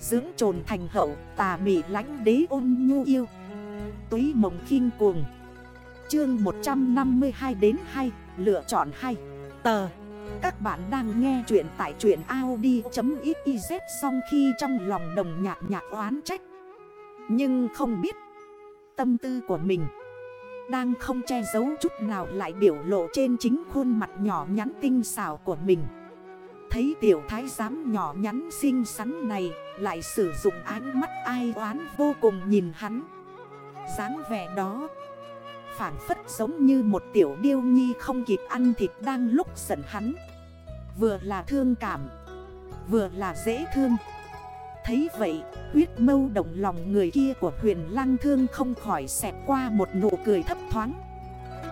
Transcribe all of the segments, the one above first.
Dưỡng trồn thành hậu, tà mị lánh đế ôn nhu yêu. Túy mộng khinh cuồng. Chương 152 đến 2 Lựa chọn 2 Tờ. Các bạn đang nghe chuyện tại truyện Audi.xyz Xong khi trong lòng đồng nhạc nhạc oán trách. Nhưng không biết, Tâm tư của mình Đang không che giấu chút nào lại biểu lộ trên chính khuôn mặt nhỏ nhắn tinh xảo của mình. Thấy tiểu thái giám nhỏ nhắn xinh xắn này Lại sử dụng ánh mắt ai oán vô cùng nhìn hắn. dáng vẻ đó Phản phất giống như một tiểu điêu nhi không kịp ăn thịt đang lúc giận hắn. Vừa là thương cảm, Vừa là dễ thương. Thấy vậy, huyết mâu động lòng người kia của huyền lăng thương không khỏi xẹt qua một nụ cười thấp thoáng.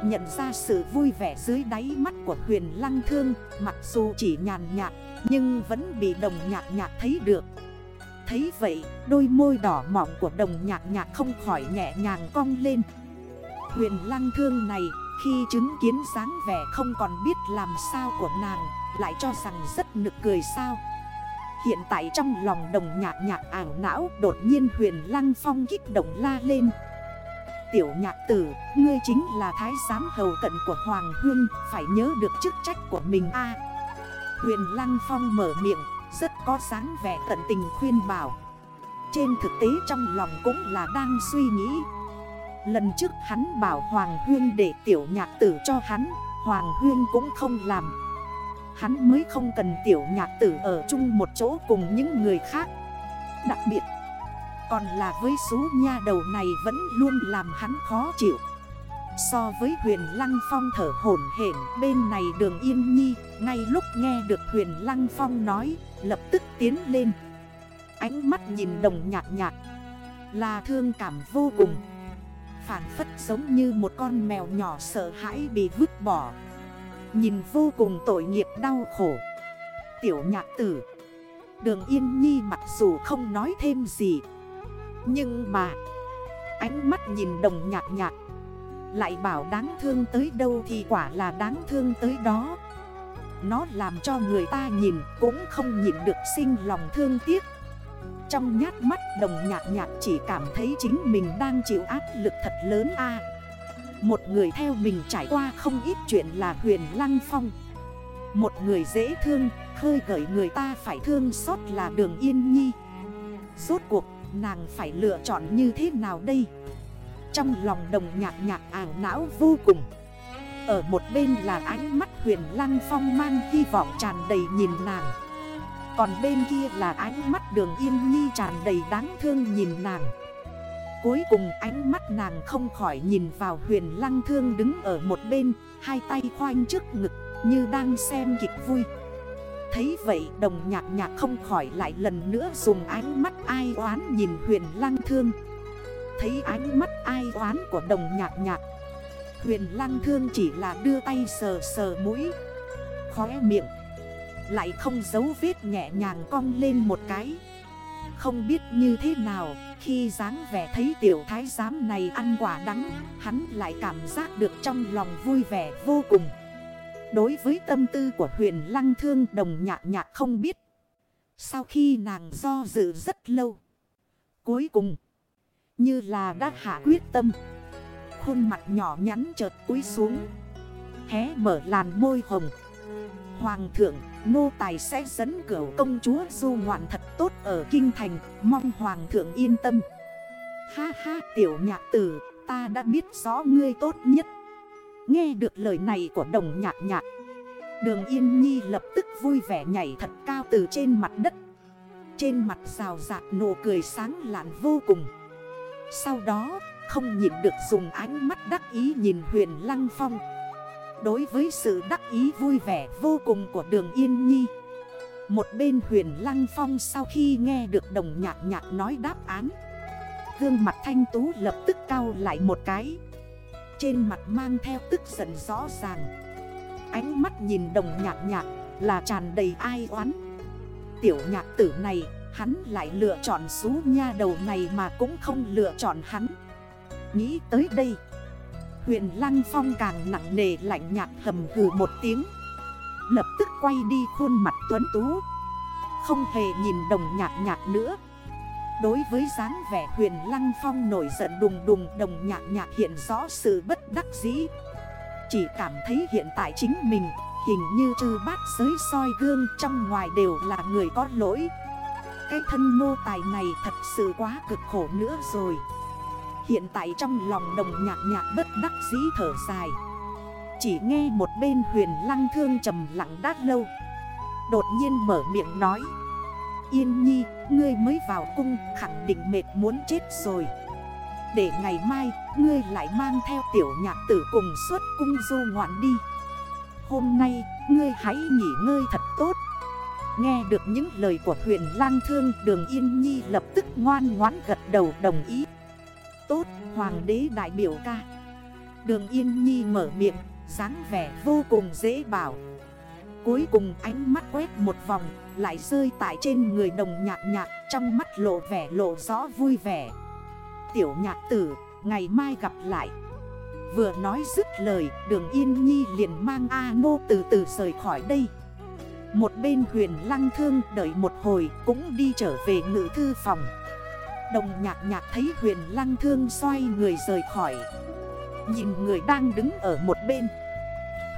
Nhận ra sự vui vẻ dưới đáy mắt của huyền lăng thương, Mặc dù chỉ nhàn nhạt, nhưng vẫn bị đồng nhạc nhạc thấy được. Thấy vậy, đôi môi đỏ mỏng của đồng nhạc nhạc không khỏi nhẹ nhàng cong lên. Huyền lăng thương này, khi chứng kiến dáng vẻ không còn biết làm sao của nàng, Lại cho rằng rất nực cười sao. Hiện tại trong lòng đồng nhạc nhạc ảo não, Đột nhiên huyền lăng phong kích động la lên. Tiểu nhạc tử, ngươi chính là thái giám hầu cận của Hoàng Hương Phải nhớ được chức trách của mình a. Huyền lăng phong mở miệng rất có dáng vẻ tận tình khuyên bảo. Trên thực tế trong lòng cũng là đang suy nghĩ. Lần trước hắn bảo Hoàng Huyên để tiểu nhạc tử cho hắn Hoàng Huyên cũng không làm. Hắn mới không cần tiểu nhạc tử ở chung một chỗ cùng những người khác. Đặc biệt còn là với số nha đầu này vẫn luôn làm hắn khó chịu. So với huyền Lăng Phong thở hổn hển, bên này đường Yên Nhi, Ngay lúc nghe được huyền Lăng Phong nói, Lập tức tiến lên. Ánh mắt nhìn đồng nhạt nhạt, Là thương cảm vô cùng. Phản phất giống như một con mèo nhỏ sợ hãi bị vứt bỏ. Nhìn vô cùng tội nghiệp đau khổ. Tiểu nhạc tử, Đường Yên Nhi mặc dù không nói thêm gì nhưng mà Ánh mắt nhìn đồng nhạc nhạc lại bảo đáng thương tới đâu thì quả là đáng thương tới đó. Nó làm cho người ta nhìn cũng không nhìn được sinh lòng thương tiếc. Trong nhát mắt đồng nhạc nhạc chỉ cảm thấy chính mình đang chịu áp lực thật lớn a. Một người theo mình trải qua không ít chuyện là huyền lăng phong. Một người dễ thương, khơi gợi người ta phải thương xót là đường yên nhi. Rốt cuộc nàng phải lựa chọn như thế nào đây? Trong lòng đồng nhạc nhạc ảo não vô cùng. Ở một bên là ánh mắt huyền lăng phong mang hy vọng tràn đầy nhìn nàng. Còn bên kia là ánh mắt đường yên nhi tràn đầy đáng thương nhìn nàng. Cuối cùng ánh mắt nàng không khỏi nhìn vào huyền lăng thương đứng ở một bên, Hai tay khoanh trước ngực, như đang xem kịch vui. Thấy vậy, đồng nhạc nhạc không khỏi lại lần nữa dùng ánh mắt ai oán nhìn huyền lăng thương. Thấy ánh mắt ai oán của đồng nhạc nhạc, Huyền lăng thương chỉ là đưa tay sờ sờ mũi, Khóe miệng, Lại không giấu vết nhẹ nhàng cong lên một cái. Không biết như thế nào, Khi dáng vẻ thấy tiểu thái giám này ăn quả đắng, Hắn lại cảm giác được trong lòng vui vẻ vô cùng. Đối với tâm tư của huyền lăng thương đồng nhạc nhạc không biết. Sau khi nàng do dự rất lâu. Cuối cùng, như là đã hạ quyết tâm. Khuôn mặt nhỏ nhắn chợt cúi xuống. Hé mở làn môi hồng. Hoàng thượng, Nô Tài sẽ dẫn cửu công chúa du ngoạn thật tốt ở Kinh Thành. Mong Hoàng thượng yên tâm. Ha ha, tiểu nhạc tử, Ta đã biết rõ ngươi tốt nhất. Nghe được lời này của đồng nhạc nhạc, Đường Yên Nhi lập tức vui vẻ nhảy thật cao từ trên mặt đất. Trên mặt rào rạc nụ cười sáng lạn vô cùng. Sau đó, không nhìn được dùng ánh mắt đắc ý nhìn huyền Lăng Phong. Đối với sự đắc ý vui vẻ vô cùng của đường Yên Nhi, Một bên huyền Lăng Phong sau khi nghe được đồng nhạc nhạc nói đáp án, Gương mặt thanh tú lập tức cao lại một cái. Trên mặt mang theo tức giận rõ ràng. Ánh mắt nhìn đồng nhạc nhạc là tràn đầy ai oán. Tiểu nhạc tử này, Hắn lại lựa chọn xú nha đầu này mà cũng không lựa chọn hắn. Nghĩ tới đây, Huyền Lăng Phong càng nặng nề lạnh nhạt hầm hừ một tiếng. Lập tức quay đi khuôn mặt tuấn tú. Không hề nhìn đồng nhạc nhạc nữa. Đối với dáng vẻ huyền lăng phong nổi giận đùng đùng đồng nhạc nhạc hiện rõ sự bất đắc dĩ. Chỉ cảm thấy hiện tại chính mình, hình như trừ bát giới soi gương trong ngoài đều là người có lỗi. Cái thân nô tài này thật sự quá cực khổ nữa rồi. Hiện tại trong lòng đồng nhạc nhạc bất đắc dĩ thở dài. Chỉ nghe một bên huyền lăng thương trầm lặng đát lâu. Đột nhiên mở miệng nói. Yên nhi, ngươi mới vào cung khẳng định mệt muốn chết rồi. Để ngày mai, ngươi lại mang theo tiểu nhạc tử cùng suốt cung du ngoạn đi. Hôm nay, ngươi hãy nghỉ ngơi thật tốt. Nghe được những lời của huyền lang thương đường Yên Nhi lập tức ngoan ngoãn gật đầu đồng ý. Tốt, hoàng đế đại biểu ca. Đường Yên Nhi mở miệng, dáng vẻ vô cùng dễ bảo. Cuối cùng ánh mắt quét một vòng, Lại rơi tại trên người đồng nhạc nhạc, Trong mắt lộ vẻ lộ rõ vui vẻ. Tiểu nhạc tử, Ngày mai gặp lại. Vừa nói dứt lời, Đường Yên Nhi liền mang A Nô từ từ rời khỏi đây. Một bên huyền lăng thương đợi một hồi Cũng đi trở về ngữ thư phòng. Đồng nhạc nhạc thấy huyền lăng thương xoay người rời khỏi. Nhìn người đang đứng ở một bên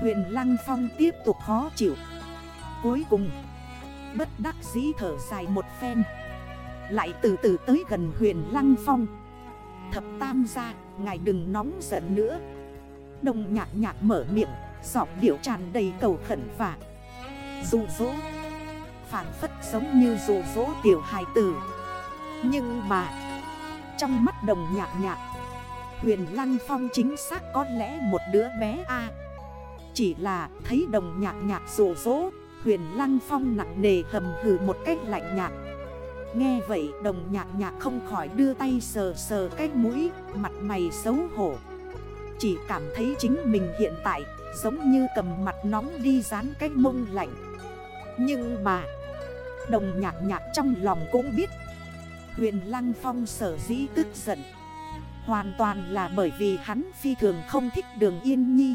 Huyền Lăng Phong tiếp tục khó chịu. Cuối cùng, Bất đắc dĩ thở dài một phen. Lại từ từ tới gần huyền Lăng Phong. Thập tam ra Ngài đừng nóng giận nữa. Đồng nhạc nhạc mở miệng, Giọng điệu tràn đầy cầu khẩn và Dụ dỗ Phản phất giống như dụ dỗ tiểu hài tử. Nhưng mà, Trong mắt đồng nhạc nhạc, Huyền Lăng Phong chính xác có lẽ một đứa bé A chỉ là thấy đồng nhạc nhạc rổ rỗ, Huyền Lăng Phong nặng nề hầm hừ một cách lạnh nhạt. Nghe vậy, đồng nhạc nhạc không khỏi đưa tay sờ sờ cái mũi, Mặt mày xấu hổ. Chỉ cảm thấy chính mình hiện tại Giống như cầm mặt nóng đi dán cái mông lạnh. Nhưng mà, Đồng nhạc nhạc trong lòng cũng biết, Huyền Lăng Phong sở dĩ tức giận, Hoàn toàn là bởi vì hắn phi thường không thích đường Yên Nhi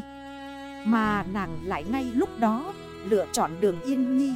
mà nàng lại ngay lúc đó lựa chọn đường Yên Nhi.